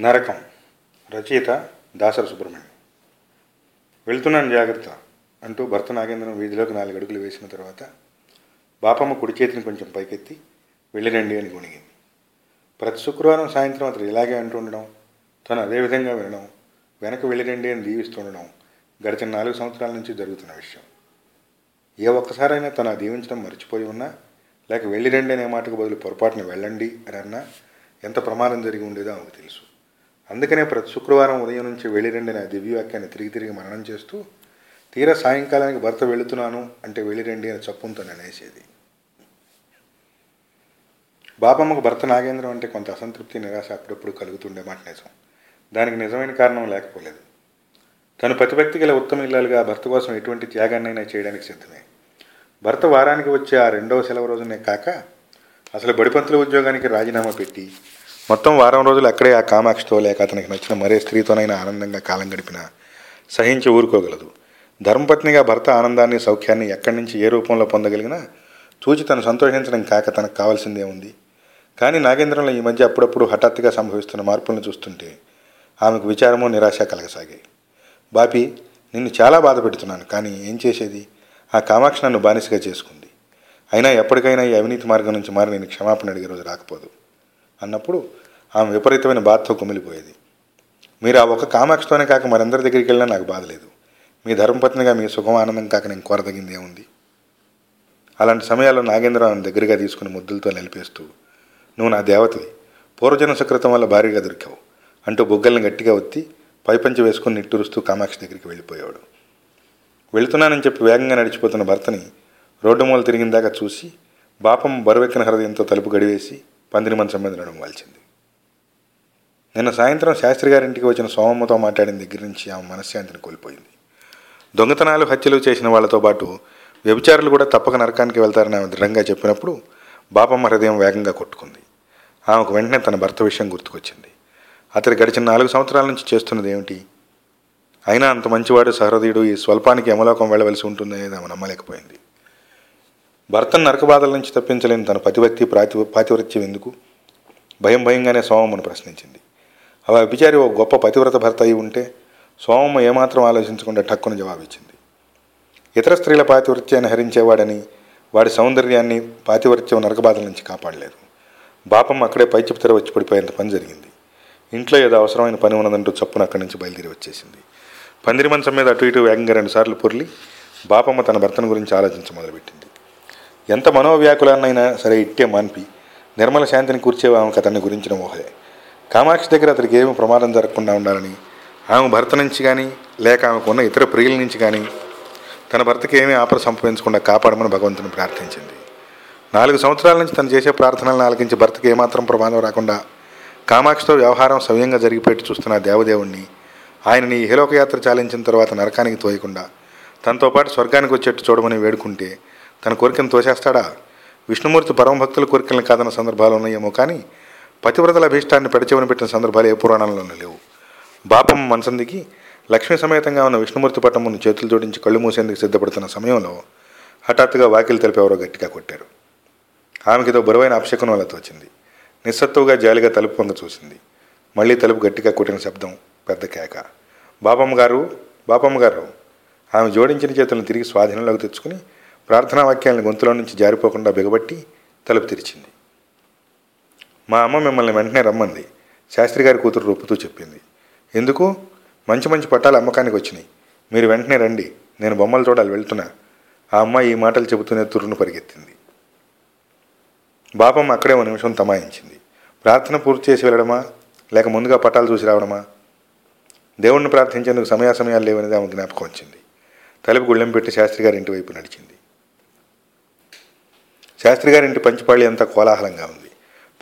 నరకం. రచయిత దాసర సుబ్రహ్మణ్యం. వెళ్తున్నాను జాగ్రత్త అంటూ భర్త నాగేంద్రం వీధిలోకి నాలుగు అడుగులు వేసిన తర్వాత బాపమ్మ కుడి చేతిని కొంచెం పైకెత్తి వెళ్ళిరండి అని గుణిగింది ప్రతి శుక్రవారం సాయంత్రం అతను ఇలాగే అంటుండడం తను అదేవిధంగా వినడం వెనక వెళ్ళిరండి అని దీవిస్తుండడం గడిచిన నాలుగు సంవత్సరాల నుంచి జరుగుతున్న విషయం. ఏ ఒక్కసారైనా తను ఆ దీవించడం మర్చిపోయి ఉన్నా లేక వెళ్ళిరండి అనే మాటకు బదులు పొరపాటున వెళ్ళండి అని అన్నా ఎంత ప్రమాదం జరిగి ఉండేదో ఆమెకు తెలుసు. అందుకనే ప్రతి శుక్రవారం ఉదయం నుంచి వెళ్ళిరండి నా దివ్యవాక్యాన్ని తిరిగి తిరిగి మననం చేస్తూ తీరా సాయంకాలానికి భర్త వెళుతున్నాను అంటే వెళ్ళిరండి అని చప్పుంతో అనేసేది బాపమ్మకు భర్త నాగేంద్రం అంటే కొంత అసంతృప్తి నిరాశ అప్పుడప్పుడు కలుగుతుండే మాట నిజం. దానికి నిజమైన కారణం లేకపోలేదు. తను ప్రతిభక్తి గల ఉత్తమ ఇల్లాలుగా భర్త కోసం ఎటువంటి త్యాగాన్నైనా చేయడానికి సిద్ధమే. భర్త వారానికి వచ్చే ఆ రెండవ సెలవు రోజునే కాక అసలు బడిపంతుల ఉద్యోగానికి రాజీనామా పెట్టి మొత్తం వారం రోజులు అక్కడే ఆ కామాక్షితో లేక అతనికి నచ్చిన మరే స్త్రీతోనైనా ఆనందంగా కాలం గడిపినా సహించి ఊరుకోగలదు. ధర్మపత్నిగా భర్త ఆనందాన్ని సౌఖ్యాన్ని ఎక్కడి నుంచి ఏ రూపంలో పొందగలిగినా చూచి తను సంతోషించడం కాక తనకు కావాల్సిందే ఉంది. కానీ నాగేంద్రంలో ఈ మధ్య అప్పుడప్పుడు హఠాత్తుగా సంభవిస్తున్న మార్పులను చూస్తుంటే ఆమెకు విచారము నిరాశ కలగసాగాయి. బాపి నిన్ను చాలా బాధ పెడుతున్నాను కానీ ఏం చేసేది? ఆ కామాక్షి నన్ను బానిసగా చేసుకుంది. అయినా ఎప్పటికైనా ఈ అవినీతి మార్గం నుంచి మారి నేను క్షమాపణ అడిగే రోజు రాకపోదు. అన్నప్పుడు ఆమె విపరీతమైన బాధతో కుమిలిపోయేది. మీరు ఆ ఒక కామాక్షితోనే కాక మరందరి దగ్గరికి వెళ్ళినా నాకు బాధ లేదు. మీ ధర్మపత్నిగా మీ సుఖం ఆనందం కాక నేను కోరదగింది ఏముంది? అలాంటి సమయాల్లో నాగేంద్ర ఆమె దగ్గరగా తీసుకుని ముద్దులతో నిలిపేస్తూ నువ్వు నా దేవతవి. పూర్వజన సుకృతం వల్ల భారీగా దొరికావు అంటూ బుగ్గల్ని గట్టిగా ఒత్తి పైపంచి వేసుకుని నిట్టూరుస్తూ కామాక్షి దగ్గరికి వెళ్ళిపోయాడు వెళుతున్నానని చెప్పి వేగంగా నడిచిపోతున్న భర్తని రోడ్డు మూల తిరిగిందాక చూసి బాపం బరువెక్కిన హృదయంతో తలుపు గడివేసి పందిరి మంచం మీద నడుము వాల్చింది. నిన్న సాయంత్రం శాస్త్రి గారింటికి వచ్చిన సోమమ్మతో మాట్లాడిన దగ్గర నుంచి ఆమె మనశ్శాంతిని కోల్పోయింది. దొంగతనాలు హత్యలు చేసిన వాళ్ళతో పాటు వ్యభిచారులు కూడా తప్పక నరకానికి వెళ్తారని ఆమె దృఢంగా చెప్పినప్పుడు బాపమ్మ హృదయం వేగంగా కొట్టుకుంది. ఆమెకు వెంటనే తన భర్త విషయం గుర్తుకొచ్చింది. అతడు గడిచిన నాలుగు సంవత్సరాల నుంచి చేస్తున్నది ఏమిటి? అయినా అంత మంచివాడు సహృదయుడు ఈ స్వల్పానికి యమలోకం వెళ్ళవలసి ఉంటుందనేది ఆమె నమ్మలేకపోయింది. భర్తను నరకబాధల నుంచి తప్పించలేని తన పతిభక్తి ప్రాతి పాతివృత్యం ఎందుకు? భయం భయంగానే సోమమ్మను ప్రశ్నించింది. అలా విచారి ఓ గొప్ప పతివ్రత భర్త అయి ఉంటే సోమమ్మ ఏమాత్రం ఆలోచించకుండా టక్కున జవాబిచ్చింది. ఇతర స్త్రీల పాతివృత్యాన్ని హరించేవాడని వాడి సౌందర్యాన్ని పాతివృత్యం నరకబాధల నుంచి కాపాడలేదు. బాపమ్మ అక్కడే పై వచ్చి పడిపోయేంత పని జరిగింది. ఇంట్లో ఏదో అవసరమైన పని ఉన్నదంటూ చప్పున అక్కడి నుంచి బయలుదేరి వచ్చేసింది. పందిరి మంచం మీద అటు ఇటు వేగంగా రెండుసార్లు పొర్లి బాపమ్మ తన భర్తను గురించి ఆలోచించ మొదలుపెట్టింది. ఎంత మనోవ్యాకులాన్నైనా సరే ఇట్టే మాన్పి నిర్మల శాంతిని కూర్చే ఆమెకు అతన్ని గురించిన ఊహలే. కామాక్షి దగ్గర అతనికి ఏమి ప్రమాదం జరగకుండా ఉండాలని ఆమె భర్త నుంచి కానీ లేక ఆమెకు ఉన్న ఇతర ప్రియుల నుంచి కానీ తన భర్తకి ఏమీ ఆపద సంపాదించకుండా కాపాడమని భగవంతుని ప్రార్థించింది. నాలుగు సంవత్సరాల నుంచి తను చేసే ప్రార్థనలను ఆలకించి భర్తకి ఏమాత్రం ప్రమాదం రాకుండా కామాక్షితో వ్యవహారం సవ్యంగా జరిగిపెట్టి చూస్తున్న దేవదేవుణ్ణి ఆయనని ఇహలోకయాత్ర చాలించిన తర్వాత నరకానికి తోయకుండా తనతో పాటు స్వర్గానికి వచ్చేట్టు చూడమని వేడుకుంటే తన కోరికను తోసేస్తాడా? విష్ణుమూర్తి పరమభక్తుల కోరికలను కాదన్న సందర్భాలు ఉన్నాయేమో కానీ పతివ్రతల అభీష్టాన్ని పెడచెవని పెట్టిన సందర్భాలు ఏ పురాణంలోనూ లేవు. బాపం మనసందికి లక్ష్మీ సమేతంగా ఉన్న విష్ణుమూర్తి పట్టమును చేతులు జోడించి కళ్ళు మూసేందుకు సిద్ధపడుతున్న సమయంలో హఠాత్తుగా వాకిలు తెలిపేవరో గట్టిగా కొట్టారు. ఆమెకి ఏదో బరువైన అపశకునం వల్ల తోచింది. నిస్సత్తువుగా జాలిగా తలుపు పొంగ చూసింది. మళ్ళీ తలుపు గట్టిగా కొట్టిన శబ్దం పెద్ద కేక. బాపమ్మ గారు బాపమ్మ గారు ఆమె జోడించిన చేతులను తిరిగి స్వాధీనంలోకి తెచ్చుకుని ప్రార్థనా వాక్యాలను గొంతులో నుంచి జారిపోకుండా బిగబట్టి తలుపు తెరిచింది. మా అమ్మ మిమ్మల్ని వెంటనే రమ్మంది. శాస్త్రి గారి కూతురు రొప్పుతూ చెప్పింది. ఎందుకు? మంచి మంచి పట్టాలు అమ్మకానికి వచ్చినాయి. మీరు వెంటనే రండి. నేను బొమ్మలు చూడాలి వెళ్తున్నా. ఆ అమ్మాయి ఈ మాటలు చెబుతూనే తురును పరిగెత్తింది. బాపమ్మ అక్కడే ఒక నిమిషం తమాయించింది. ప్రార్థన పూర్తి చేసి వెళ్ళడమా? లేక ముందుగా పట్టాలు చూసి రావడమా? దేవుణ్ణి ప్రార్థించేందుకు సమయాసమయాలు లేవనేది ఆమె జ్ఞాపకం వచ్చింది. తలుపు గుళ్ళెం పెట్టి శాస్త్రి గారి ఇంటి వైపు నడిచింది. శాస్త్రి గారింటి పంచిపాళి అంతా కోలాహలంగా ఉంది.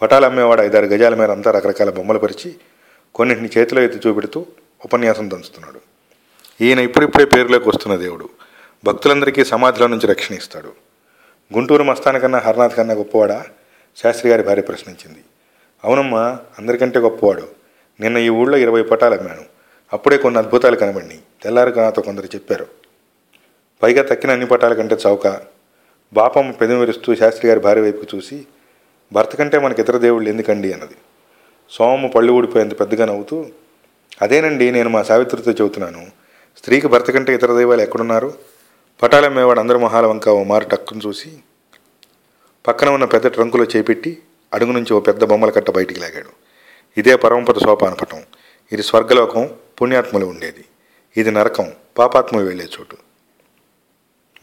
పటాలు అమ్మేవాడు ఐదారు గజాల మేర అంతా రకరకాల బొమ్మలు పరిచి కొన్నింటిని చేతిలో ఎత్తి చూపెడుతూ ఉపన్యాసం దంచుతున్నాడు. ఈయన ఇప్పుడిప్పుడే పేరులోకి వస్తున్న దేవుడు. భక్తులందరికీ సమాధిలో నుంచి రక్షణ ఇస్తాడు. గుంటూరు మస్తాన్ కన్నా హర్నాథ్ కన్నా గొప్పవాడా? శాస్త్రి గారి భార్య ప్రశ్నించింది. అవునమ్మా అందరికంటే గొప్పవాడు. నిన్న ఈ ఊళ్ళో ఇరవై పటాలు అమ్మాను. అప్పుడే కొన్ని అద్భుతాలు కనబడినాయి. తెల్లారుగా నాతో కొందరు చెప్పారు. పైగా తక్కిన అన్ని పటాల కంటే చౌక. బాపమ్మ పెదవిరుస్తూ శాస్త్రి గారి భార్య వైపుకు చూసి భర్త కంటే మనకి ఇతర దేవుళ్ళు ఎందుకండి అన్నది. సోమమ్మ పళ్ళు ఊడిపోయేంత పెద్దగా నవ్వుతూ అదేనండి నేను మా సావిత్రితో చెబుతున్నాను. స్త్రీకి భర్త కంటే ఇతర దైవాలు ఎక్కడున్నారు? పటాలమ్మేవాడు అందరి మొహాల వంక ఓ మారు టక్కును చూసి పక్కన ఉన్న పెద్ద ట్రంకులో చేపెట్టి అడుగు నుంచి ఓ పెద్ద బొమ్మల కట్ట బయటికి లాగాడు. ఇదే పరమపద సోపాన పటం ఇది స్వర్గలోకం పుణ్యాత్ములు ఉండేది. ఇది నరకం పాపాత్ములు వెళ్ళే చోటు.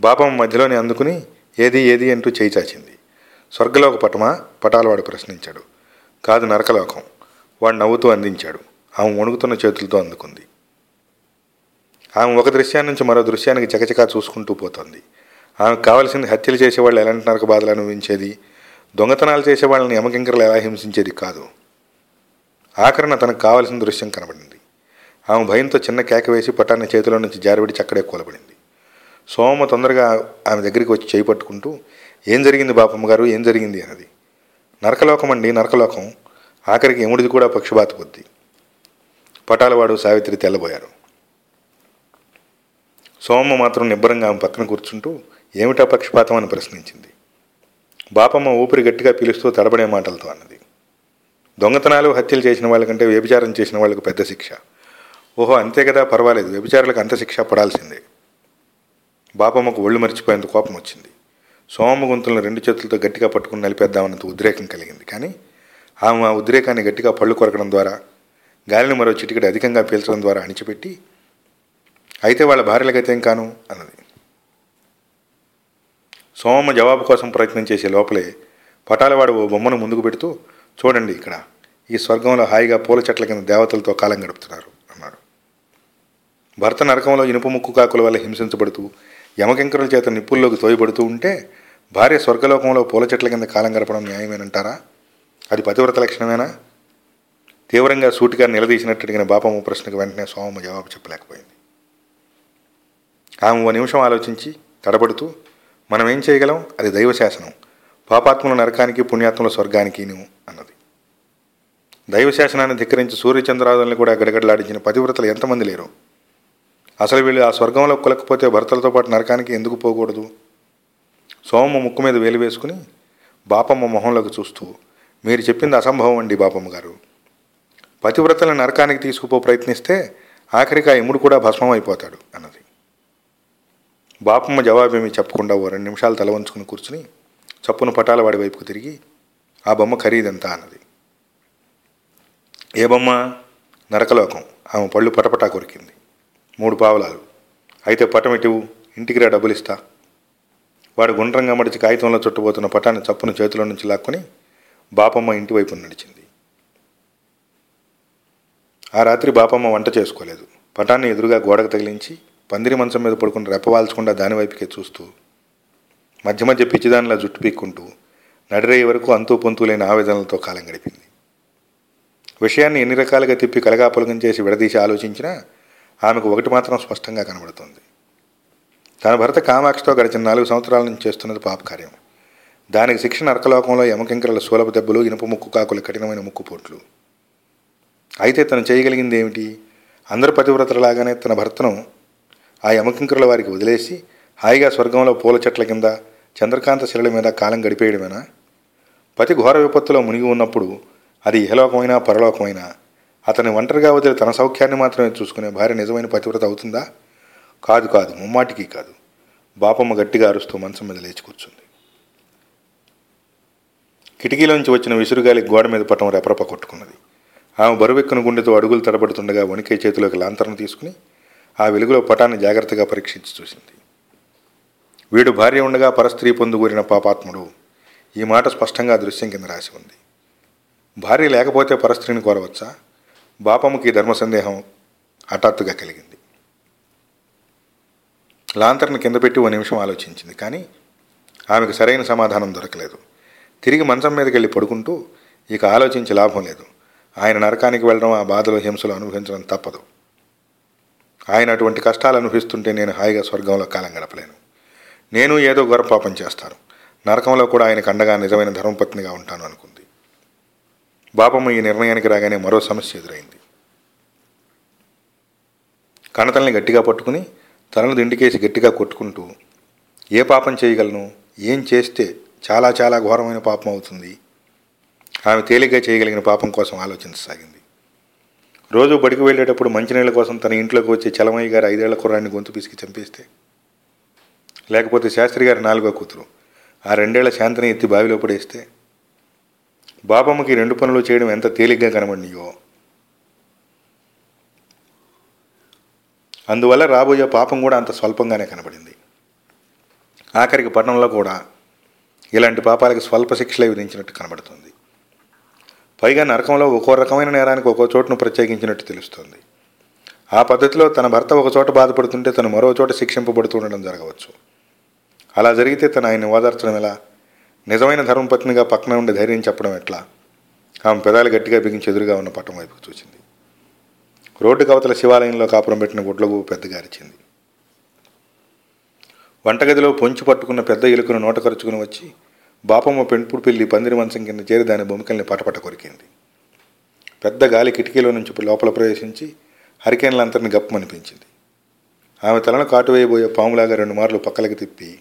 బాపం మధ్యలోనే అందుకుని ఏది ఏది అంటూ చేయి చాచింది. స్వర్గలోక పటమా పటాలవాడు ప్రశ్నించాడు. కాదు నరకలోకం. వాడు నవ్వుతూ అందించాడు. ఆమె వణుకుతున్న చేతులతో అందుకుంది. ఆమె ఒక దృశ్యాన్ని నుంచి మరో దృశ్యానికి చకచకా చూసుకుంటూ పోతుంది. ఆమెకు కావలసింది హత్యలు చేసేవాళ్ళు ఎలాంటి నరక బాధలు అనుభవించేది? దొంగతనాలు చేసేవాళ్ళని యమకింకరలు ఎలా హింసించేది కాదు. ఆఖరణ తనకు కావలసిన దృశ్యం కనబడింది. ఆమె భయంతో చిన్న కేక వేసి పటాన్ని చేతిలో నుంచి జారిబడి చక్కడే కూలబడింది. సోమ తొందరగా ఆమె దగ్గరికి వచ్చి చేయి పట్టుకుంటూ ఏం జరిగింది బాపమ్మ గారు? ఏం జరిగింది అన్నది. నరకలోకం అండి నరకలోకం. ఆఖరికి ఎముడిది కూడా పక్షపాత బుద్ధి. పటాలవాడు సావిత్రి తెల్లబోయారు. సోమమ్మ మాత్రం నిబ్బరంగా ఆమె పక్కన కూర్చుంటూ ఏమిటా పక్షపాతం? అని ప్రశ్నించింది. బాపమ్మ ఊపిరి గట్టిగా పిలుస్తూ తడబడే మాటలతో అన్నది. దొంగతనాలు హత్యలు చేసిన వాళ్ళకంటే వ్యభిచారం చేసిన వాళ్ళకు పెద్ద శిక్ష. ఓహో అంతే కదా పర్వాలేదు. వ్యభిచారులకు అంత శిక్ష పడాల్సిందే. బాపమ్మకు ఒళ్ళు మర్చిపోయేంత కోపం వచ్చింది. సోమమ్మ రెండు చేతులతో గట్టిగా పట్టుకుని నలిపేద్దామన్నంత ఉద్రేకం కలిగింది. కానీ ఆమె ఆ ఉద్రేకాన్ని గట్టిగా పళ్ళు కొరకడం ద్వారా గాలిని మరో చిటికడి అధికంగా పీల్చడం ద్వారా అణిచిపెట్టి అయితే వాళ్ళ భార్యలకైతే ఏం కాను? అన్నది. సోమమ్మ జవాబు కోసం ప్రయత్నం చేసే లోపలే పటాలవాడు ఓ బొమ్మను ముందుకు పెడుతూ చూడండి ఇక్కడ ఈ స్వర్గంలో హాయిగా పూల చెట్ల కింద దేవతలతో కాలం గడుపుతున్నారు అన్నాడు. భర్త నరకంలో ఇనుప ముక్కు కాకుల వల్ల హింసించబడుతూ యమకింకరుల చేత నిప్పుల్లోకి తోయబడుతూ ఉంటే భార్య స్వర్గలోకంలో పూల చెట్ల కింద కాలం గడపడం న్యాయమేనంటారా? అది పతివ్రత లక్షణమేనా? తీవ్రంగా సూటిగా నిలదీసినట్టు అడిగిన బాపమ్మ ప్రశ్నకు వెంటనే సోమమ్మ జవాబు చెప్పలేకపోయింది. ఆమె ఓ నిమిషం ఆలోచించి తడబడుతూ మనం ఏం చేయగలం? అది దైవశాసనం. పాపాత్ముల నరకానికి పుణ్యాత్ముల స్వర్గానికి అన్నది. దైవశాసనాన్ని ధిక్కరించి సూర్యచంద్రాదుల్ని కూడా గడగడలాడించిన పతివ్రతలు ఎంతమంది లేరు? అసలు వీళ్ళు ఆ స్వర్గంలో కులకపోతే భర్తలతో పాటు నరకానికి ఎందుకు పోకూడదు? సోమమ్మ ముక్కు మీద వేలు వేసుకుని బాపమ్మ మొహంలోకి చూస్తూ మీరు చెప్పింది అసంభవం అండి బాపమ్మ గారు. పతివ్రతలను నరకానికి తీసుకుపో ప్రయత్నిస్తే ఆఖరికి ఆ ఎముడు కూడా భస్మం అయిపోతాడు అన్నది. బాపమ్మ జవాబేమి చెప్పకుండా ఓ రెండు నిమిషాలు తల వంచుకుని కూర్చుని చప్పున పటాల వాడి వైపుకు తిరిగి ఆ బొమ్మ ఖరీదంతా అన్నది. ఏ బొమ్మ? నరకలోకం. ఆమె పళ్ళు పటపటా కొరికింది. మూడు పావలాలు. అయితే పటమిటివు ఇంటికి రా డబ్బులు ఇస్తా వాడు గుండ్రంగా మడిచి కాగితంలో చుట్టబోతున్న పటాన్ని చప్పున చేతిలో నుంచి లాక్కొని బాపమ్మ ఇంటి వైపు నడిచింది. ఆ రాత్రి బాపమ్మ వంట చేసుకోలేదు. పటాన్ని ఎదురుగా గోడకు తగిలించి పందిరి మంచం మీద పడుకుని రెప్పవాల్చకుండా దాని వైపుకే చూస్తూ మధ్య మధ్య పిచ్చిదానిలా జుట్టు పీక్కుంటూ నడిరయ్యే వరకు అంతూ పొంతూ లేని ఆవేదనలతో కాలం గడిపింది. విషయాన్ని ఎన్ని రకాలుగా తిప్పి కలగాపులగం చేసి విడదీసి ఆలోచించినా ఆమెకు ఒకటి మాత్రం స్పష్టంగా కనబడుతుంది. తన భర్త కామాక్షితో గడిచిన నాలుగు సంవత్సరాల నుంచి చేస్తున్నది పాపకార్యం. దానికి శిక్షణ అర్కలోకంలో యమకింకరల సూలభ దెబ్బలు ఇనుప ముక్కు కాకుల కఠినమైన ముక్కుపోట్లు అయితే తను చేయగలిగింది ఏమిటి? అందరు పతివ్రతలాగానే తన భర్తను ఆ యమకింకరుల వారికి వదిలేసి హాయిగా స్వర్గంలో పూల చెట్ల కింద చంద్రకాంత శిలల మీద కాలం గడిపేయడమేనా? పతి ఘోర విపత్తులో మునిగి ఉన్నప్పుడు అది ఇహలోకమైనా పరలోకమైనా? అతని ఒంటరిగా వదిలి తన సౌఖ్యాన్ని మాత్రమే చూసుకునే భార్య నిజమైన పతివ్రత అవుతుందా? కాదు కాదు ముమ్మాటికి కాదు. బాపమ్మ గట్టిగా అరుస్తూ మంచం మీద లేచి కూర్చుంది. కిటికీలోంచి వచ్చిన విసురుగాలి గోడ మీద పట్టం రెపరప కొట్టుకున్నది. ఆమె బరువెక్కున గుండెతో అడుగులు తడబడుతుండగా వణికే చేతిలోకి లాంతరం తీసుకుని ఆ వెలుగులో పటాన్ని జాగ్రత్తగా పరీక్షించి చూసింది. వీడు భార్య ఉండగా పరస్త్రీ పొందుగూరిన పాపాత్ముడు ఈ మాట స్పష్టంగా దృశ్యం కింద రాసి ఉంది. భార్య లేకపోతే పరస్త్రీని కోరవచ్చా? బాపమ్మకి ధర్మ సందేహం హఠాత్తుగా కలిగింది. లాంతర్ను కింద పెట్టి ఓ నిమిషం ఆలోచించింది. కానీ ఆమెకు సరైన సమాధానం దొరకలేదు. తిరిగి మంచం మీదకి వెళ్ళి పడుకుంటూ ఇక ఆలోచించి లాభం లేదు. ఆయన నరకానికి వెళ్ళడం ఆ బాధలు హింసలు అనుభవించడం తప్పదు. ఆయన అటువంటి కష్టాలు అనుభవిస్తుంటే నేను హాయిగా స్వర్గంలో కాలం గడపలేను. నేను ఏదో గొర్రపాపం చేస్తాను. నరకంలో కూడా ఆయనకు అండగా నిజమైన ధర్మపత్నిగా ఉంటాను అనుకుంది. బాపమ్మ ఈ నిర్ణయానికి రాగానే మరో సమస్య ఎదురైంది. కణతల్ని గట్టిగా పట్టుకుని తనను దిండికేసి గట్టిగా కొట్టుకుంటూ ఏ పాపం చేయగలను ఏం చేస్తే చాలా చాలా ఘోరమైన పాపం అవుతుంది. ఆమె తేలిగ్గా చేయగలిగిన పాపం కోసం ఆలోచించసాగింది. రోజు బడికి వెళ్ళేటప్పుడు మంచినీళ్ళ కోసం తన ఇంట్లోకి వచ్చే చలమయ్య గారు ఐదేళ్ళ కుర్రాన్ని గొంతు పిసికి చంపేస్తే లేకపోతే శాస్త్రి గారి నాలుగో కూతురు ఆ రెండేళ్ళ శాంతిని ఎత్తి బావిలో పడేస్తే బాబమ్మకి రెండు పనులు చేయడం ఎంత తేలిగ్గా కనబడినయో అందువల్ల రాబోయే పాపం కూడా అంత స్వల్పంగానే కనబడింది. ఆఖరికి పట్టణంలో కూడా ఇలాంటి పాపాలకు స్వల్ప శిక్షలే విధించినట్టు కనబడుతుంది. పైగా నరకంలో ఒక్కో రకమైన నేరానికి ఒక్కో చోటును ప్రత్యేకించినట్టు తెలుస్తుంది. ఆ పద్ధతిలో తన భర్త ఒక చోట బాధపడుతుంటే తను మరో చోట శిక్షింపబడుతుండడం జరగవచ్చు. అలా జరిగితే తను ఆయన్ని ఓదార్చడం ఎలా? నిజమైన ధర్మపత్నిగా పక్కన ఉండి ధైర్యం చెప్పడం ఎట్లా? ఆమె పెదాలు గట్టిగా బిగించి ఎదురుగా ఉన్న పట్టం వైపుకు చూసింది. రోడ్డు కవతల శివాలయంలో కాపురం పెట్టిన గుడ్లగు పెద్దగారిచింది వంటగదిలో పొంచి పట్టుకున్న పెద్ద ఎలుకను నోట ఖర్చుకుని వచ్చి బాపమ్మ పెంపుడు పిల్లి పందిరి మంచం కింద చేరి దాని బొమ్మికల్ని పటపట కొరికింది. పెద్ద గాలి కిటికీలో నుంచి లోపల ప్రవేశించి హరికేన్లంతరిని గప్పమనిపించింది. ఆమె తలను కాటు వేయబోయే పాములాగా రెండు మార్లు పక్కలకి తిప్పి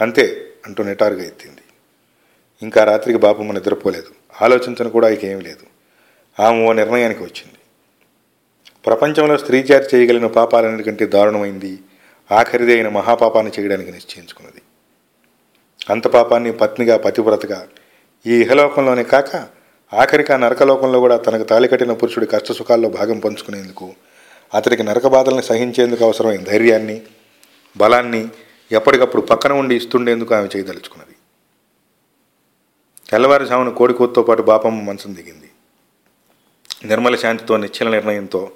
అంతే అంటూ నిటారుగా ఎత్తింది. ఇంకా రాత్రికి బాపమ్మ నిద్రపోలేదు. ఆలోచించను కూడా ఇక ఏమీ లేదు. ఆమె ఓ నిర్ణయానికి వచ్చింది. ప్రపంచంలో స్త్రీచారి చేయగలిగిన పాపాలన్నిటికంటే దారుణమైంది ఆఖరిది అయిన మహాపాపాన్ని చేయడానికి నిశ్చయించుకున్నది. అంత పాపాన్ని పత్నిగా పతివ్రతగా ఈ ఇహలోకంలోనే కాక ఆఖరికా నరకలోకంలో కూడా తనకు తాలికట్టిన పురుషుడి కష్టసుఖాల్లో భాగం పంచుకునేందుకు అతడికి నరక బాధల్ని సహించేందుకు అవసరమైన ధైర్యాన్ని బలాన్ని ఎప్పటికప్పుడు పక్కన ఉండి ఇస్తుండేందుకు ఆమె చేయదలుచుకున్నది. తెల్లవారుజామున కోడికూతతో పాటు బాపమ్మ మనసును దిగింది. నిర్మల శాంతితో నిశ్చల నిర్ణయంతో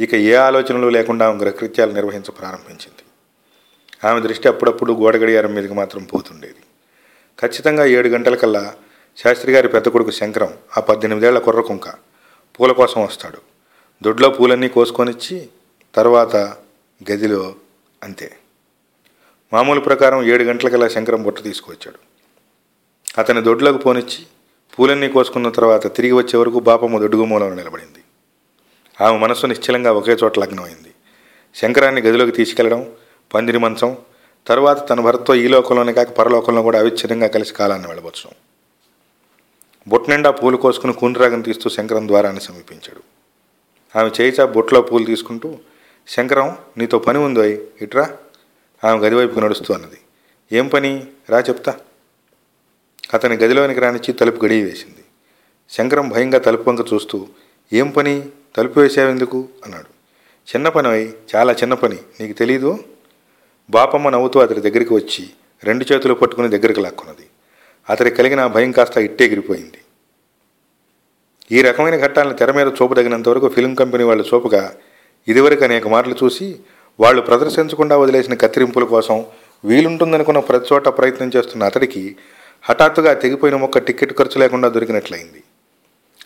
ఇక ఏ ఆలోచనలు లేకుండా ఆమె గృహకృత్యాలు నిర్వహించ ప్రారంభించింది. ఆమె దృష్టి అప్పుడప్పుడు గోడ గడియారం మీదకి మాత్రం పోతుండేది. ఖచ్చితంగా ఏడు గంటలకల్లా శాస్త్రి గారి పెద్ద కొడుకు శంకరం ఆ పద్దెనిమిదేళ్ళ కుర్ర కుంక పూల కోసం వస్తాడు. దొడ్లో పూలన్నీ కోసుకొనిచ్చి తర్వాత గదిలో అంతే. మామూలు ప్రకారం ఏడు గంటలకల్లా శంకరం బుట్ట తీసుకువచ్చాడు. అతని దొడ్లోకి పోనిచ్చి పూలన్నీ కోసుకున్న తర్వాత తిరిగి వచ్చే వరకు బాపమ్మ దొడ్డుగుమూలంలో నిలబడింది. ఆమె మనస్సు నిశ్చలంగా ఒకే చోట లగ్నమైంది. శంకరాన్ని గదిలోకి తీసుకెళ్ళడం పందిరి మంచం తరువాత తన భర్తతో ఈ లోకంలోనే కాక పరలోకంలో కూడా అవిచ్ఛిన్నంగా కలిసి కాలాన్ని వెళ్ళవచ్చు బొట్టు నిండా పూలు కోసుకుని కూనరాగం తీస్తూ శంకరం ద్వారాన్ని సమీపించాడు. ఆమె చేయిచా బొట్లో పూలు తీసుకుంటూ శంకరం నీతో పని ఉందో ఇట్రా. ఆమె గదివైపుకు నడుస్తూ అన్నది. ఏం పని? రా చెప్తా. అతని గదిలోనికి రానిచ్చి తలుపు గడియ వేసింది శంకరం భయంగా తలుపు వంక చూస్తూ ఏం పని? తలుపు వేసావెందుకు అన్నాడు. చిన్న పని చాలా చిన్న పని. నీకు తెలీదు? బాపమ్మ నవ్వుతూ అతడి దగ్గరికి వచ్చి రెండు చేతులు పట్టుకుని దగ్గరికి లాక్కున్నది. అతడి కలిగిన భయం కాస్త ఇట్టెగిరిపోయింది. ఈ రకమైన ఘట్టాలను తెర మీద చూపదగినంత వరకు ఫిలిం కంపెనీ వాళ్ళు చూపగా ఇదివరకు అనేక మార్లు చూసి వాళ్ళు ప్రదర్శించకుండా వదిలేసిన కత్తిరింపుల కోసం వీలుంటుందనుకున్న ప్రతి చోట ప్రయత్నం చేస్తున్న అతడికి హఠాత్తుగా తెగిపోయిన మొక్క టికెట్ ఖర్చు లేకుండా దొరికినట్లయింది.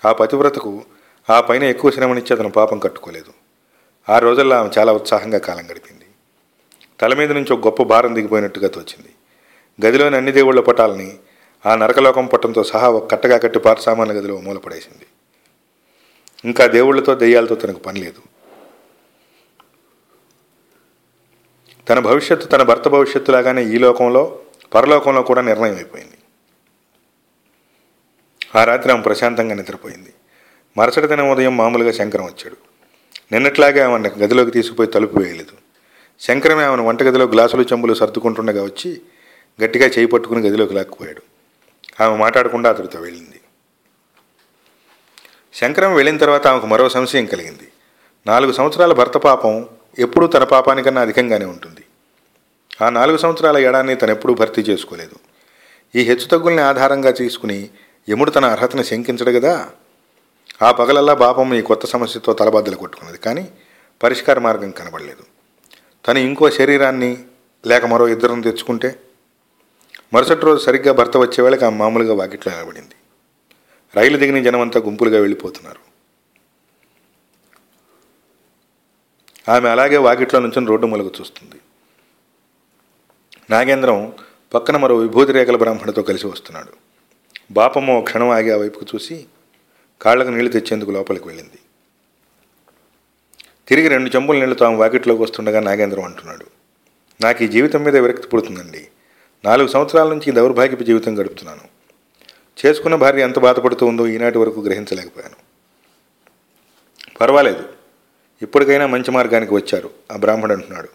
ఆ పతివ్రతకు ఆ పైన ఎక్కువ శ్రమనిచ్చి అతను పాపం కట్టుకోలేదు. ఆ రోజుల్లో ఆమె చాలా ఉత్సాహంగా కాలం గడిపింది. తల మీద నుంచి ఒక గొప్ప భారం దిగిపోయినట్టుగా తోచింది. గదిలోని అన్ని దేవుళ్ళ పటాలని ఆ నరకలోకం పట్టంతో సహా ఒక కట్టగా కట్టి పారసామాన్ల గదిలో మూలపడేసింది. ఇంకా దేవుళ్ళతో దెయ్యాలతో తనకు పని లేదు. తన భవిష్యత్తు తన భర్త భవిష్యత్తు లాగానే ఈ లోకంలో పరలోకంలో కూడా నిర్ణయం అయిపోయింది ఆ రాత్రి ఆమె ప్రశాంతంగా నిద్రపోయింది. మరుసటి దినం ఉదయం మామూలుగా శంకరం వచ్చాడు. నిన్నట్లాగే ఆమె గదిలోకి తీసుకుపోయి తలుపు వేయలేదు. శంకరమే ఆమెను వంటగదిలో గ్లాసులు చెంబులు సర్దుకుంటుండగా వచ్చి గట్టిగా చేయి పట్టుకుని గదిలోకి లాక్కుపోయాడు. ఆమె మాట్లాడకుండా అతడితో వెళ్ళింది. శంకరం వెళ్ళిన తర్వాత ఆమెకు మరో సంశయం కలిగింది. నాలుగు సంవత్సరాల భర్త పాపం ఎప్పుడూ తన పాపానికన్నా అధికంగానే ఉంటుంది. ఆ నాలుగు సంవత్సరాల ఏడాన్ని తనెప్పుడూ భర్తీ చేసుకోలేదు. ఈ హెచ్చుతగ్గుల్ని ఆధారంగా తీసుకుని యముడు తన అర్హతను శంకించడు కదా ఆ పగలల్లా పాపం ఈ కొత్త సమస్యతో తలబద్దలు కొట్టుకున్నది. కానీ పరిష్కార మార్గం కనబడలేదు. తను ఇంకో శరీరాన్ని లేక మరో ఇద్దరిని తెచ్చుకుంటే మరుసటి రోజు సరిగ్గా భర్త వచ్చేవేళకి ఆ మామూలుగా వాకిట్లో నిలబడింది. రైలు దిగిన జనమంతా గుంపులుగా వెళ్ళిపోతున్నారు. ఆమె అలాగే వాకిట్లో నుంచి రోడ్డు మొలుగు చూస్తుంది. నాగేంద్రం పక్కన మరో విభూతి రేఖల బ్రాహ్మణతో కలిసి వస్తున్నాడు. బాపమ్మ ఓ క్షణం ఆగి ఆ వైపుకు చూసి కాళ్ళకు నీళ్ళు తెచ్చేందుకు లోపలికి వెళ్ళింది. తిరిగి రెండు చెంబుల నీళ్ళు తాము వాకిట్లోకి వస్తుండగా నాగేంద్రం అంటున్నాడు. నాకు ఈ జీవితం మీద విరక్తి పుడుతుందండి. నాలుగు సంవత్సరాల నుంచి దౌర్భాగ్యపు జీవితం గడుపుతున్నాను. చేసుకున్న భార్య ఎంత బాధపడుతూ ఉందో ఈనాటి వరకు గ్రహించలేకపోయాను. పర్వాలేదు. ఇప్పటికైనా మంచి మార్గానికి వచ్చారు ఆ బ్రాహ్మడు అంటున్నాడు.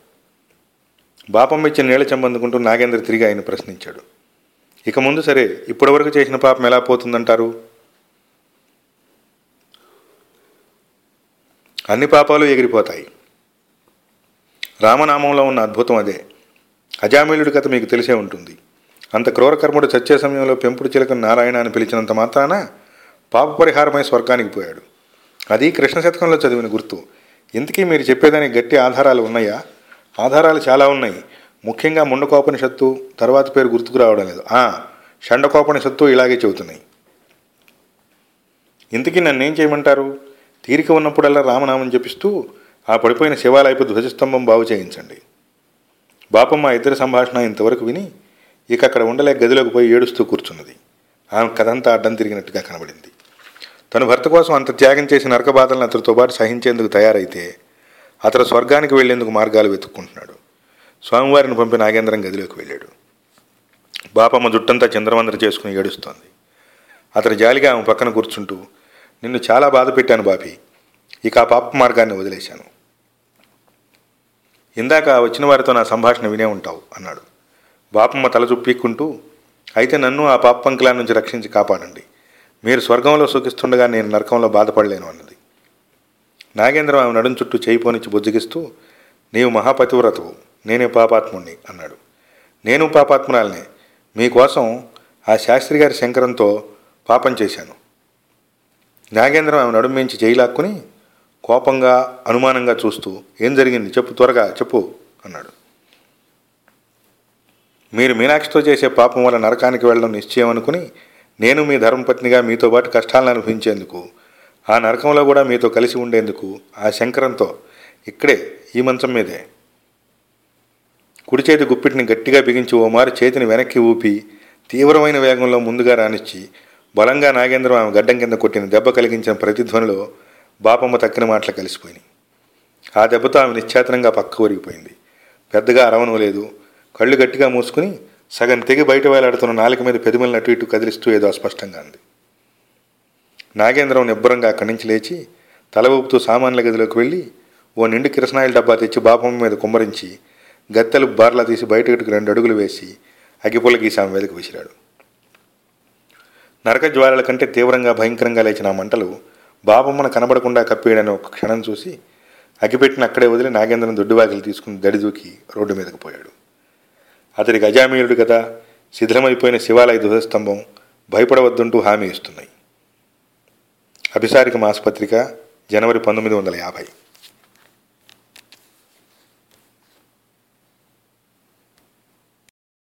బాపం ఇచ్చిన నీళ్ళ చెంబందుకుంటూ నాగేంద్ర తిరిగి ఆయన ప్రశ్నించాడు. ఇక ముందు సరే ఇప్పటివరకు చేసిన పాపం ఎలా పోతుందంటారు? అన్ని పాపాలు ఎగిరిపోతాయి. రామనామంలో ఉన్న అద్భుతం అదే. అజామిలుడి కథ మీకు తెలిసే ఉంటుంది. అంత క్రూరకర్ముడు చచ్చే సమయంలో పెంపుడు చిలక నారాయణ అని పిలిచినంత మాత్రాన పాప పరిహారమై స్వర్గానికి పోయాడు. అది కృష్ణ శతకంలో చదివిన గుర్తు. ఇంతకీ మీరు చెప్పేదానికి గట్టి ఆధారాలు ఉన్నాయా? ఆధారాలు చాలా ఉన్నాయి. ముఖ్యంగా ముండకోపనిషత్తు తర్వాత పేరు గుర్తుకు రావడం లేదు. ఆ షండకోపనిషత్తు ఇలాగే చెబుతున్నాయి. ఇంతకీ నన్నేం చేయమంటారు? తీరిక ఉన్నప్పుడల్లా రామనామం జపిస్తూ ఆ పడిపోయిన శివాలయపు ధ్వజస్తంభం బాగు చేయించండి. బాపమ్మ ఇద్దరి సంభాషణ ఇంతవరకు విని ఇక అక్కడ ఉండలేక గదిలోకి పోయి ఏడుస్తూ కూర్చున్నది. ఆమె కథంతా అడ్డం తిరిగినట్టుగా కనబడింది. తను భర్త కోసం అంత త్యాగం చేసిన నరక బాధలను అతడితో పాటు సహించేందుకు తయారైతే అతడు స్వర్గానికి వెళ్ళేందుకు మార్గాలు వెతుక్కుంటున్నాడు. స్వామివారిని పంపి నాగేంద్రం గదిలోకి వెళ్ళాడు. బాపమ్మ జుట్టంతా చంద్రవందర చేసుకుని ఏడుస్తోంది. అతడి జాలిగా ఆమె పక్కన కూర్చుంటూ నిన్ను చాలా బాధ పెట్టాను బాపి ఇక ఆ పాప మార్గాన్ని వదిలేశాను. ఇందాక వచ్చిన వారితో నా సంభాషణ వినే ఉంటావు అన్నాడు. బాపమ్మ తల చుప్పిక్కుంటూ అయితే నన్ను ఆ పాపంకిలా నుంచి రక్షించి కాపాడండి. మీరు స్వర్గంలో సుఖిస్తుండగా నేను నరకంలో బాధపడలేను అన్నది. నాగేంద్రం ఆమె నడుం చుట్టూ చేయిపోనిచ్చి బుజ్జగిస్తూ నీవు మహాపతివ్రతవు. నేనే పాపాత్ముణ్ణి అన్నాడు. నేను పాపాత్మురాలనే. మీకోసం ఆ శాస్త్రి గారి శంకరంతో పాపం చేశాను. నాగేంద్రం ఆమె నడుం మించి చేయి కోపంగా అనుమానంగా చూస్తూ ఏం జరిగింది? చెప్పు త్వరగా చెప్పు అన్నాడు. మీరు మీనాక్షితో చేసే పాపం వల్ల నరకానికి వెళ్ళడం నిశ్చయం అనుకుని నేను మీ ధర్మపత్నిగా మీతో పాటు కష్టాలను అనుభవించేందుకు ఆ నరకంలో కూడా మీతో కలిసి ఉండేందుకు ఆ శంకరంతో ఇక్కడే ఈ మంచం మీదే. కుడి చేతి గుప్పిటిని గట్టిగా బిగించి ఓ మారు చేతిని వెనక్కి ఊపి తీవ్రమైన వేగంలో ముందుగా రానిచ్చి బలంగా నాగేంద్రం ఆమె గడ్డం కింద కొట్టిన దెబ్బ కలిగించిన ప్రతిధ్వనిలో బాపమ్మ తక్కిన మాటలు కలిసిపోయినాయి. ఆ దెబ్బతో ఆమె నిశ్చేతనంగా పక్క ఊరిగిపోయింది పెద్దగా అరవను లేదు కళ్ళు గట్టిగా మూసుకుని సగం తెగి బయట వేలాడుతున్న నాలుక మీద పెదిమల్ని అటు ఇటు కదిలిస్తూ ఏదో అస్పష్టంగా అంది. నాగేంద్రం నిబ్బరంగా అక్కడి నుంచి లేచి తల ఊపుతూ సామాన్ల గదిలోకి వెళ్ళి ఓ నిండు కిరసనాయిల డబ్బా తెచ్చి బాపమ్మ మీద కుమ్మరించి గత్తెలు బార్లా తీసి బయటకు రెండు అడుగులు వేసి అగ్గిపుల్ల గీసి ఆమె మీదకు విసిరాడు. నరక జ్వాలల కంటే తీవ్రంగా భయంకరంగా లేచిన మంటలు బాబమ్మను కనబడకుండా కప్పేయడని ఒక క్షణం చూసి అగ్గిపెట్టిన అక్కడే వదిలి నాగేంద్రం దొడ్డువాకిలు తీసుకుని దడిదూకి రోడ్డు మీదకు పోయాడు. అతడి గజామీయుడు కదా శిథిలమైపోయిన శివాలయ ధ్వజస్తంభం భయపడవద్దంటూ హామీ ఇస్తున్నాయి. అభిసారిక మాసపత్రిక జనవరి పంతొమ్మిది వందల యాభై.